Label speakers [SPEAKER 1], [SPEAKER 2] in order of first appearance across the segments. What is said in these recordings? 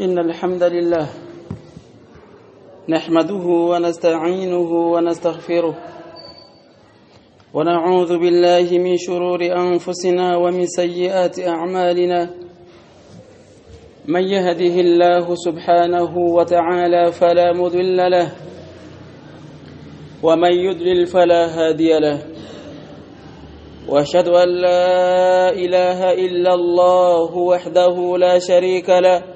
[SPEAKER 1] إن الحمد لله نحمده ونستعينه ونستغفره ونعوذ بالله من شرور أنفسنا ومن سيئات أعمالنا من يهده الله سبحانه وتعالى فلا مضل له ومن يضلل فلا هادي له وأشهد أن لا إله إلا الله وحده لا شريك له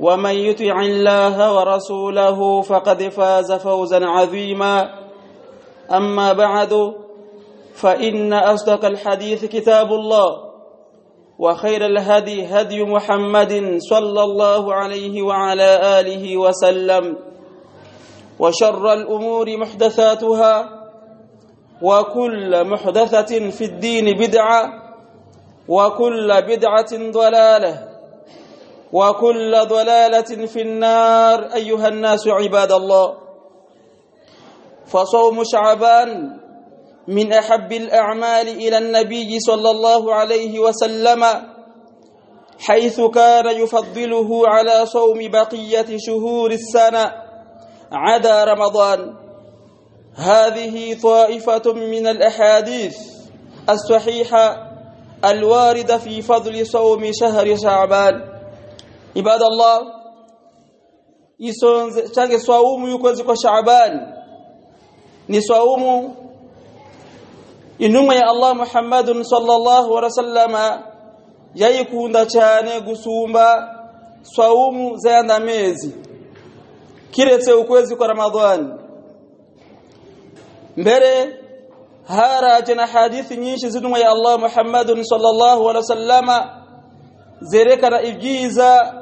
[SPEAKER 1] ومن يطع الله ورسوله فقد فاز فوزا عظيما. أما بعد فإن أصدق الحديث كتاب الله وخير الهدي هدي محمد صلى الله عليه وعلى آله وسلم وشر الأمور محدثاتها وكل محدثة في الدين بدعة وكل بدعة ضلالة. وكل ضلالة في النار. أيها الناس عباد الله فصوم شعبان من أحب الأعمال إلى النبي صلى الله عليه وسلم حيث كان يفضله على صوم بقية شهور السنة عدا رمضان. هذه طائفة من الأحاديث الصحيحة الواردة في فضل صوم شهر شعبان. ibada Allah iso tange swaumu yukwezi kwa Shaaban. Ni swaumu inuma ya Allah Muhammadun sallallahu alaihi wasallama yayikunda cyane gusumba swaumu zayanda mezi. Kiretse ukwezi kwa Ramadhani mbere haraje na hadithi nyinshi zinuma ya Allah Muhammadun sallallahu alaihi wasallama zerekana ibyiza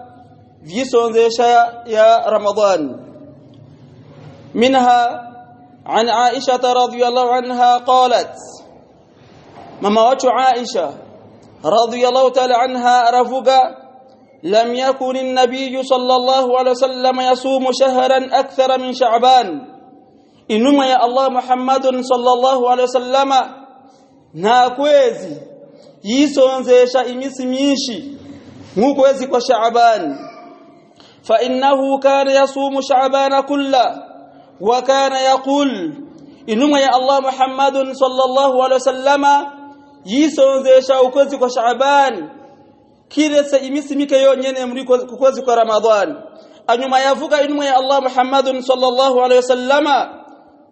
[SPEAKER 1] vyisonzesha ya Ramadhani minha عن عائشة رضي الله عنها قالت مما وجه عائشة رضي الله تعالى عنها رفقا لم يكن النبي صلى الله عليه وسلم يصوم شهرا أكثر من شعبان إنما يا الله محمد صلى الله عليه وسلم ناكوزي imisi myinshi nk'ukwezi kwa Shaaban فإنه كان يصوم شعبان كله وكان يقول إنما يا الله محمد صلى الله عليه وسلم يسون ذي شوكوزي كشعبان كيرس ميكا يونين أمري كوزي كرمضان أنما يفوك إنما يا الله محمد صلى الله عليه وسلم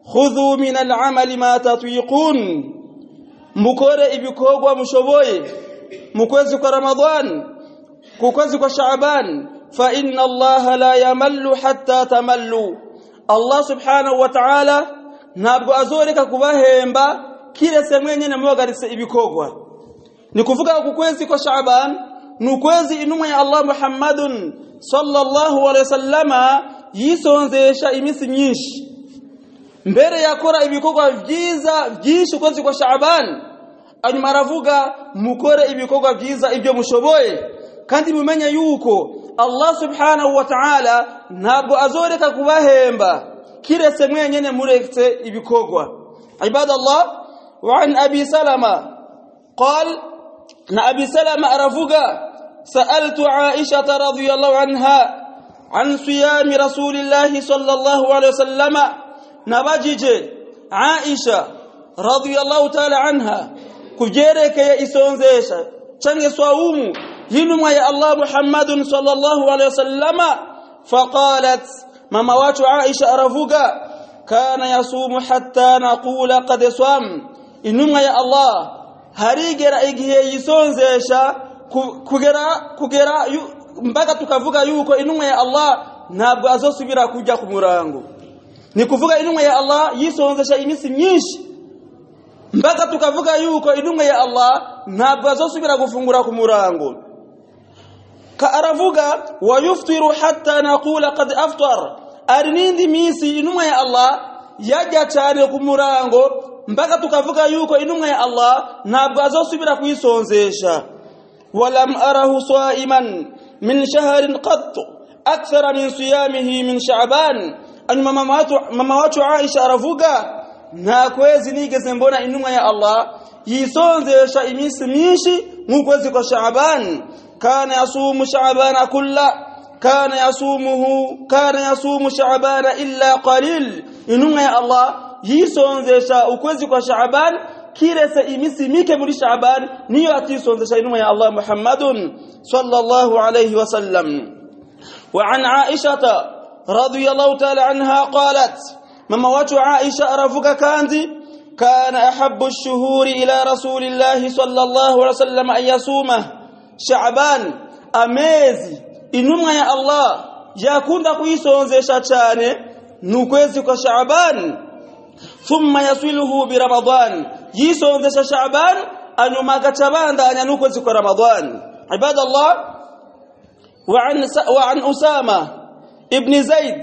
[SPEAKER 1] خذوا من العمل ما تطيقون. مكوره ابيكوغوا ومشوبوي مكوزي كرمضان كوكوزي كشعبان fa inna Allah la yamallu hatta tamallu. Allah subhanahu wa ta'ala ntabwo azoreka kubahemba kiretse mwenyene muhagaritse ibikorwa ni kuvuga ku kwezi kwa Shaaban ni ukwezi intumwa ya Allah Muhammadun sallallahu alaihi wasallama yisonzesha iminsi myinshi mbere yakora ibikorwa byiza byinshi ukwezi kwa Shaaban anyuma aravuga mukore ibikorwa byiza ibyo mushoboye. Kandi mumenye yuko Allah subhanahu wa ta'ala ntabwo azoreka kubahemba kiretse mwenyene muretse ibikorwa ibadallah wa an abi salama qal na abi salama aravuga sa'altu aisha radhiyallahu anha an siyami rasulillahi sallallahu alayhi wasallama nabajije aisha radhiyallahu ta'ala anha kujerekeye isonzesha cange swaumu hinumwa ya Allah Muhammadun sallallahu alaihi wasallama faqalat mama watu Aisha aravuga kana yasumu hatta naqula qad swam inumwa ya Allah harigera igihe yisonzesha kugera kugera mpaka tukavuga yuko inumwa ya Allah ntabwo azosubira kujya ku murango ni kuvuga intumwa ya Allah yisonzesha iminsi myinshi mpaka tukavuga yuko intumwa ya Allah ntabwo azosubira gufungura ku murango ka aravuga wayuftiru hatta naqula qad aftar ari nindi minsi intumwa ya Allah yajya cyane ku murango mpaka tukavuga yuko intumwa ya Allah ntabwo azosubira kuyisonzesha walam arahu saiman min shahrin qat akthara min siyamihi min sha'ban anyuma mama watu Aisha aravuga nta kwezi nigeze mbona intumwa ya الله yisonzesha iminsi myinshi nk'ukwezi kwa شعبان كان يصوم شعبان كلا كان يصومه كان يصوم شعبان إلا قليل. intumwa ya الله yisonzesha ukwezi kwa شعبان kiretse iminsi mike muri شعبان niyo atisonzesha intumwa ya الله محمد صلى الله عليه وسلم. وعن عائشة رضي الله تعالى عنها قالت مما وجه عائشة ارفك كانزي كان أحب الشهور إلى رسول الله صلى الله عليه وسلم أن يصومه. شعبان أميزي إنما يا الله يكون كويسونزesha cyane nukwezi kwa Shaaban thumma yasiluhu bi Ramadan yisonzesha Shaaban anyuma gacabandanya nukwezi kwa Ramadan ibadallah وعن وعن أسامة ابن زيد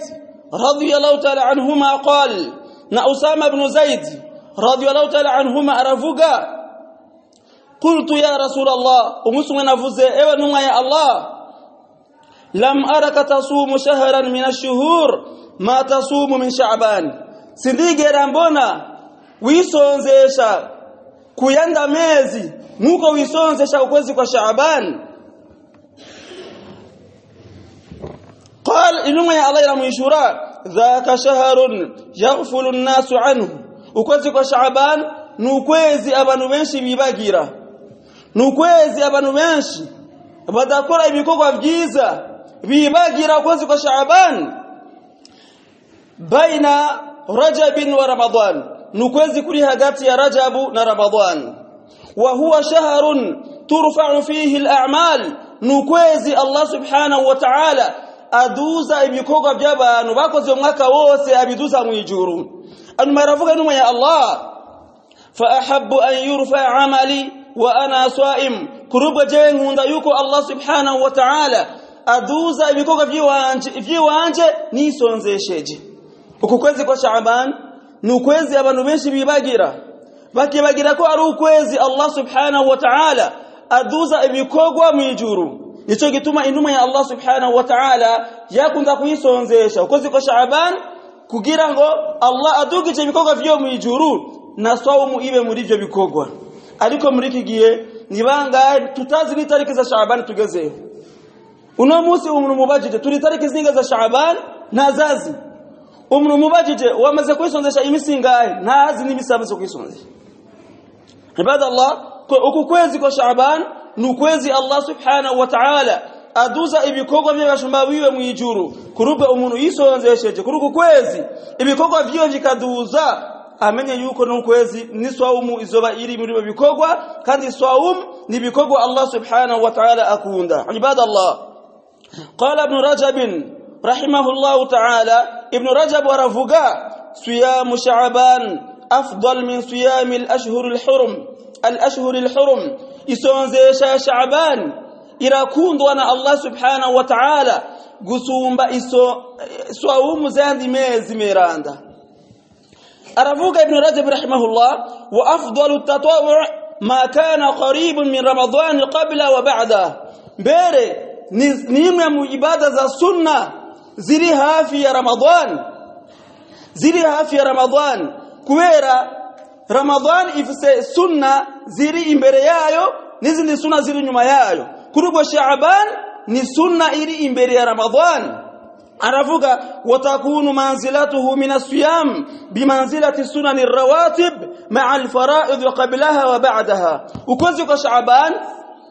[SPEAKER 1] رضي الله تعالى عنهما قال نا أسامة بن زيد رضي الله تعالى عنهما أرفقا قلت يا رسول الله ومسمى نفسه ايوا نوما يا الله. لم أرك تصوم شهرا من الشهور ما تصوم من شعبان. سنديغي رامبونا ويسونزيشا. كويندا ميزي نوكو ويسونزيشا وكوزي كو شعبان. قال انوما يا الله يرحم يشورا ذاك شهر يغفل الناس عنه. وكوزي كو شعبان نوكوزي ابانو بنشي بيباغيرا ni ukwezi abantu benshi badakora ibikorwa byiza bibagira ukwezi kwa Shaaban baina Rajab wa Ramadan ni ukwezi kuri hagati ya Rajabu na Ramadan wa huwa shahrun turfa'u fihi al-a'mal ni ukwezi Allah subhanahu wa ta'ala aduza ibikorwa by'abantu bakoze umwaka wose abiduza mu ijuru anyuma aravuga n'umwe ya Allah fa ahabbu an yurfa amali wa ana swaim kurubwa jengunda yuko Allah subhanahu wa ta'ala aduza ibikoka vy'iwanje iby'iwanje nisonzesheje. Uku kwezi kwa Shaaban ni ukwezi abantu benshi bibagira bakibagira ko ari ukwezi Allah subhanahu wa ta'ala aduza ibikogwa mwijuru. Nico gituma inuma ya Allah subhanahu wa ta'ala yakunda kuyisonzesha ukwezi kwa Shaaban kugira ngo Allah adugije ibikorwa vyo mwijuru na saumu ibe muri ivyo bikorwa ariko muri iki gihe ni bangahe? Tutazi ni tariki za Shaaban tugezeho uno munsi umuntu mubajije turi tariki zinga za Shaaban nazazi umuntu mubajije wamaze kwisonzesha imisi ngahe ntazi n'imisabu zo kwisonzesha ibadallah uku kwezi kwa Shaaban ni ukwezi Allah subhanahu wa ta'ala aduza ibikorwa by'abashumba biwe mu ijuru. Kurube umuntu yisonzesheje kuri uku kwezi ibikorwa byo vikaduza amenye yuko no kwezi ni swaumu izoba iri muri bikorwa kandi swaum ni bikorwa Allah subhanahu wa ta'ala akunda ibadallah qala ibn rajab rahimahullah ta'ala ibn rajab waravuga siyam sha'ban afdal min siyam al-ashhur al-hurum al-ashhur al-hurum isonzesha Shaaban irakundwa na Allah subhanahu wa ta'ala gusumba iso swaumu zandi mezi meranda aravuga ibn Rajab rahimahullah wa afdalu tatawwu ma kana qaribun min ramadhani qabla wa ba'da. Mbere ni imwe mu ibada za sunna ziri hafi ya ramadan ziri hafi ya ramadan kubera ramadhan ifise sunna ziri imbere yayo n'izindi sunna ziri nyuma yayo. Kuri shaban ni sunna iri imbere ya Ramadan aravuga watakunu manzilatuhu min as-siyam bimanzilati sunani ar-rawatib ma'a al-fara'id wa qablaha wa ba'daha. Ukozi kwa Shaaban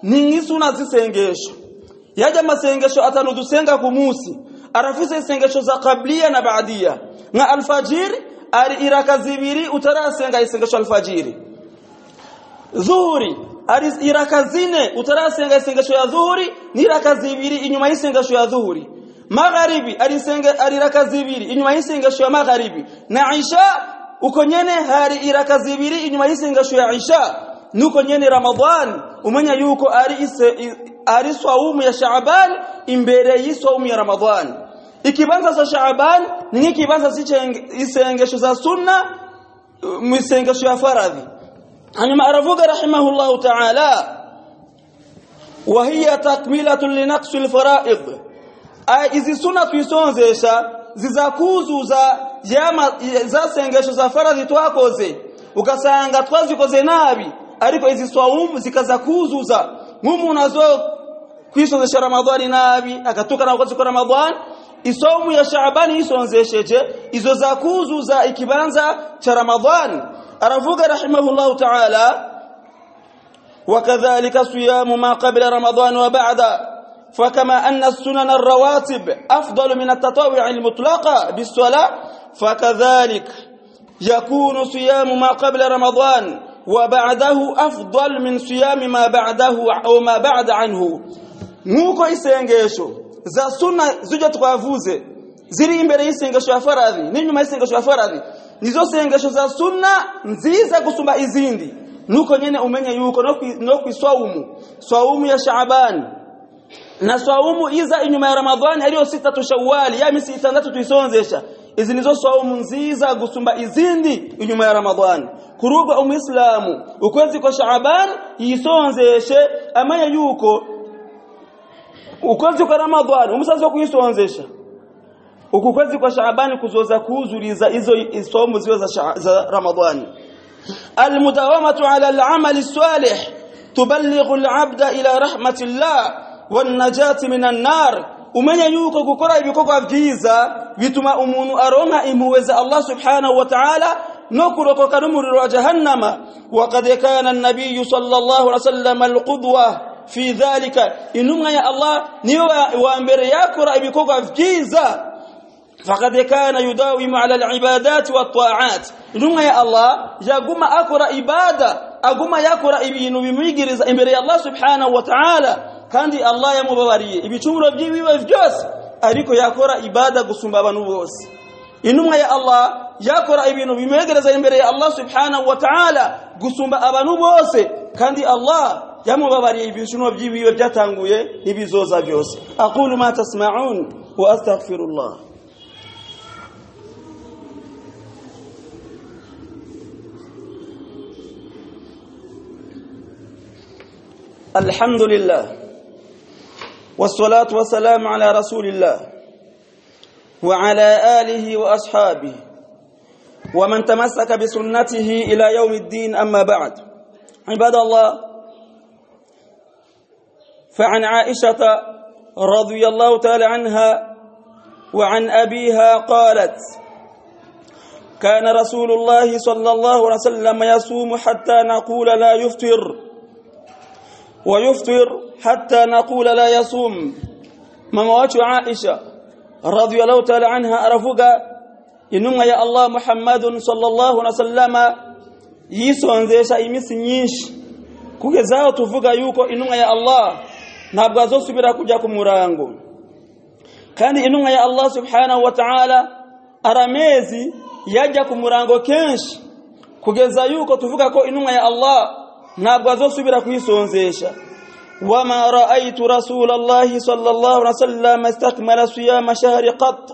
[SPEAKER 1] ni sunna zisengesho. Yaja masengesho atanu dusenga kumusi. Arafise isengesho za kablia na baadia na alfajiri ari iraka zibiri utarasenga isengesho alfajiri. Dhuhuri ari iraka zine utarasenga isengesho ya dhuhuri ni iraka zibiri inyuma isengesho ya dhuhuri magharibi ari senge ari iraka zibiri inyuma y'isengesho ya magharibi na isha uko nyene hari iraka zibiri inyuma y'isengesho ya isha nuko nyene ramadhan umenya yuko ari ise, ari swaumu ya shaaban imbere y'iswaumu ya ramadhan ikibanza cha shaaban ni kibanza isengesho za sunna mwisengesho ya faradhi hanyuma aravuga rahimahullahu ta'ala li naqsi al-fara'id ay izi suna tuisonzesha zizakuzuza yama zasengesho za faradhi twakoze. Ukasanga twazikoze nabi ariko izi swaumu zikaza mumu nazo unazo kwisonzesha ramadhani nabi akatuka na ukazi kwa ramadhani isomu ya shaabani isonzesheje izo za kuzuza ikibanza cha ramadhani aravuga rahimahullahu ta'ala wakadhalika siyamu ma qabla ramadhani wa ba'da. فكما أن السنن الرواتب أفضل من التطوع المطلقة بالصلاة فكذلك يكون صيام ما قبل رمضان وبعده أفضل من صيام ما بعده أو ما بعد عنه. نوكو إسينجيشو ذا سنة زجت قافوزة زيري إمبري إسينجيشو أفرادي نينو ما إسينجيشو أفرادي. نزو سينجيشو ذا سنة نزيزة قسمة إزيندي. نوكو نيني أمين يوكو نوكو صومو. صومو يا شعبان. na swaumu iza inyuma ya ramadhani hariyo sitatu shawali yami sitandatu tuisonzesha. Izi nizo swaumu nziza gusumba izindi inyuma ya ramadhani. Kuruga umuislamu ukwezi kwa shaaban yisonzeshe amanya yuko ukwezi kwa ramadhani umusazi kuyisonzesha uku kwezi kwa shaaban kuzoza kuzuliza izo isomu ziwe za, za ramadhani. Almudawamatu ala al'amali salih tuballighu al'abda ila rahmatillah. الله والنجاة من النار umenya yuko gukora ibikorwa byiza bituma umuntu aronka impuhwe za Allah subhanahu wa ta'ala no kurokoka n'umuriro wa jahannama waqad kana an-nabiy sallallahu alaihi wasallam al-qudwa fi dhalika inumwa ya Allah niyo wa mbere yakora ibikorwa byiza فقد كان يداوم على العبادات والطاعات intumwa ya Allah yaguma akora ibada aguma yakora ibintu bimwigiriza imbere ya Allah subhanahu wa kandi Allah yamubabariye ibicumuro byiwiwe byose ariko yakora ibada gusumba abantu bose intumwa ya Allah yakora ibintu bimwegereza imbere ya Allah subhanahu wa ta'ala gusumba abantu bose kandi Allah yamubabariye ibicumuro byiwiwe byatanguye n'ibizoza byose aqulu ma tasma'un wa astaghfirullah الحمد لله والصلاة والسلام على رسول الله وعلى آله وأصحابه ومن تمسك بسنته إلى يوم الدين. أما بعد عباد الله فعن عائشة رضي الله تعالى عنها وعن أبيها قالت كان رسول الله صلى الله عليه وسلم يصوم حتى نقول لا يفطر. ويفطر حتى نقول لا يصوم. مموات عائشة رضي الله تعالى عنها أرفق إنما يا الله محمد صلى الله عليه وسلم يسو أنزيش إميس نيش. كوكزا تفق يوكو. إنما يا الله نبغى زوس براكو جاكو مورانغو كان إنما يا الله سبحانه وتعالى أرميزي يجاكو مورانغو كنش. كوكزا يوكو تفق كو. إنما يا الله ntabwo azosubira kwisonzesha wama raaitu rasulallahi sallallahu alaihi wasallam istakmala siyama shahri qat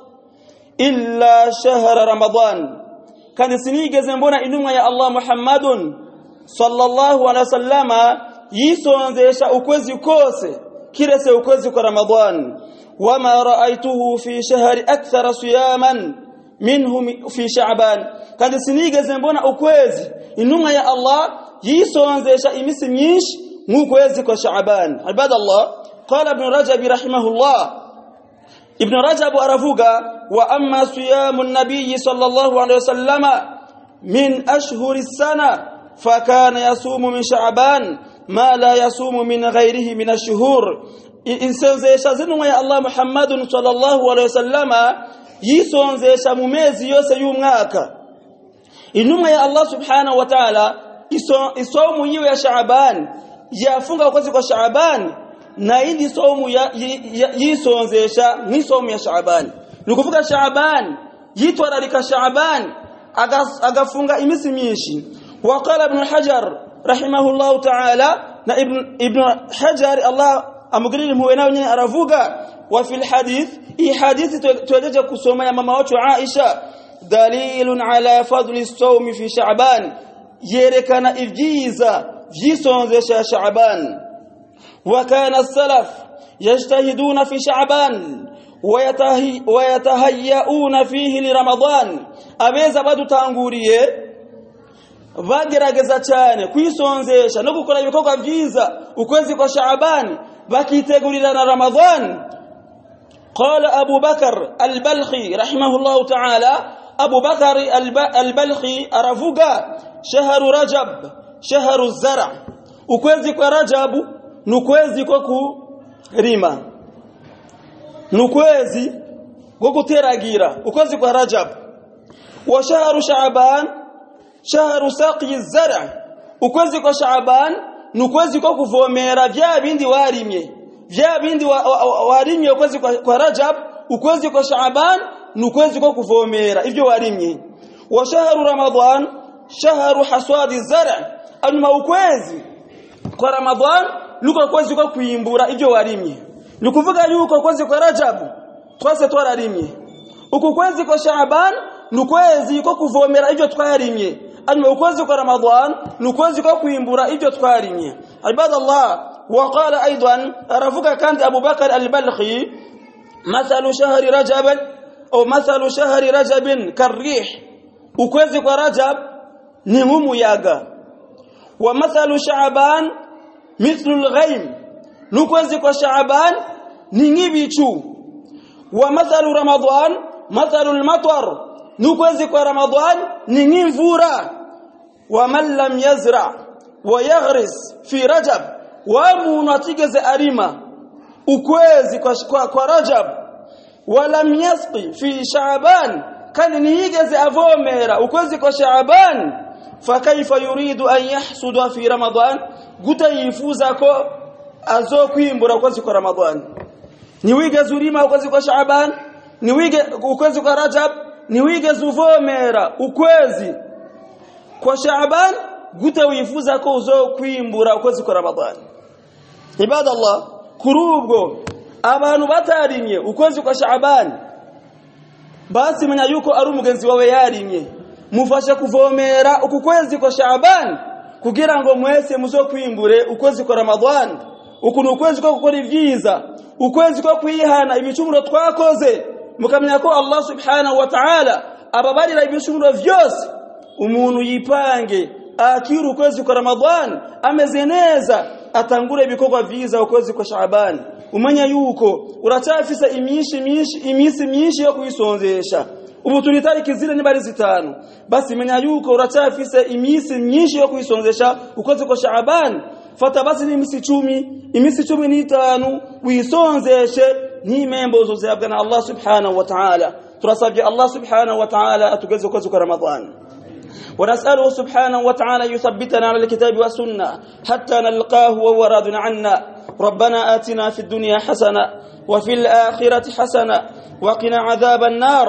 [SPEAKER 1] illa shahra ramadan kandi sinigeze mbona intumwa ya Allah Muhammadun sallallahu alaihi wasallama yisonzesha ukwezi kose kirese ukwezi kwa Ramadhan wama raaituhu fi shahri akthara siyaman minhu fi sha'ban kandi sinigeze mbona ukwezi intumwa ya Allah yisonzesha imisi myinshi nk'ukwezi kwa Shaaban ibadallah qala ibn Rajab rahimahullah. Ibn Rajab aravuga wa amma siyamu an-nabiy sallallahu alayhi wasallama min ashhuri as-sana fakana yasumu min Shaaban ma la yasumu min ghayrihi min ash-shuhur. Insonzesha zinwa ya Allah Muhammadun sallallahu alayhi wasallama yisonzesha mu yose y'umwaka intumwa ya Allah subhanahu wa ta'ala isomu yiwe ya Shaaban yafunga ukwezi kwa Shaaban na indi somu yisonzesha nk'isomu ya Shaaban ni kuvuga Shaaban yitwararika Shaaban agafunga imisi myinshi waqala ibn Hajar rahimahullahu ta'ala na ibn ibn Hajar Allah amugirire impuhwe nawe nyine aravuga wa fil hadith hii hadithi tuwejeje kusoma ya mama wetu Aisha dalilun ala fadli sawmi fi Sha'ban yerekana wa kana as-salaf yajtahiduna fi Sha'ban ويتهيئون فيه لرمضان abeza badutanguriye bagerageza cyane kwisonzesha no gukora ibikorwa byiza ukwezi kwa Shaaban bakitegurira na Ramadhan قال أبو بكر البلخي رحمه الله تعالى أبو بكر البلخي أرفقا shahru rajab shahru zara. Ukwezi kwa rajabu nukwezi kwa kurima. Nukwezi kwa kuteragira ukwezi kwa rajab. Wa shahru shaaban shahru saqi zara. Ukwezi kwa shaaban nukwezi kwa kuvomera vya bindi warimye. Vya bindi warimye wa, wa, wa ukwezi kwa, kwa rajab. Ukwezi kwa shaaban nukwezi kwa kuvomera. Ivyo warimye. Wa shahru ramadhan shahru haswadi az-zar' anyuma ukwezi kwa Ramadhan nuko kwezi kwa kuimbura ivyo warimye nikuvuga yuko kwezi kwa Rajab twase twararimye uku kwezi kwa Shaaban nukwezi kwa kuvomera ivyo twarimye anyuma ukwezi kwa Ramadhan nukwezi kwa kuimbura ivyo twarimye ibadallah وقال أيضا رفق كانت ابو بكر البلخي مثل شهر رجب أو مثل شهر رجب كالريح kwa Rajab ni mumuyaga wa mathalu Shaaban mithlu al-ghaym nukwezi kwa Shaaban ni ngibichu wa mathalu Ramadan mathalu al-matar nukwezi kwa Ramadan ni ngimvura wa man lam yazra wa yaghris fi Rajab. Wa munatigeze arima. Ukwezi kwa, kwa, kwa Rajab. Wa lam yasqi fi Shaaban kan niyigeze avomera. Ukwezi kwa Shaaban fakaifa yuridu an yahsuda fi Ramadan? Gutayifuza ko azokwimbura ukwezi kwa Ramadan? Niwige zurima ukwezi kwa Shaaban? Niwige ukwezi kwa Rajab? Niwige zuvomera ukwezi kwa Shaaban? Gutawifuza ko uzokwimbura ukwezi kwa Ramadan? Ibadallah kurubwo abantu batarimye ukwezi kwa Shaaban? Basi menya yuko ari umugenzi wawe yarimye mufashe kuvomera uku kwezi kwa Shaaban kugira ngo mwese muzokwimbure ukwezi kwa Ramadhan uku ni ukwezi kwa gukora ivyiza ukwezi kwa kwihana ibicumuro twakoze. Mukamenya ko Allah subhanahu wa ta'ala ababarira ibicumuro vyose umuntu yipange akiru ukwezi kwa Ramadhan ameze neza atangure ibikorwa vyiza ukwezi kwa Shaaban umenya yuko uracafisa imishi mishi imisi myinshi yo kwisonzesha ubu turi tariki zile ni bari zitanu basi menya yuko uracafise imisi myinshi yo kwisonzesha ukwezi kwa Shaaban fata basi ni imisi cumi imisi cumi n'itanu wisonzeshe n'imembozo zihabwa na Allah subhanahu wa ta'ala turasabye Allah subhanahu wa ta'ala atugeze ukwezi kwa Ramadhan ونسأله سبحانه وتعالى يثبتنا على الكتاب والسنة حتى نلقاه وهو راض عنا ربنا آتنا في الدنيا حسنة وفي الآخرة حسنة وقنا عذاب النار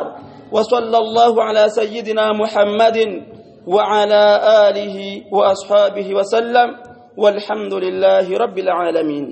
[SPEAKER 1] وصلى الله على سيدنا محمد وعلى آله وأصحابه وسلم والحمد لله رب العالمين.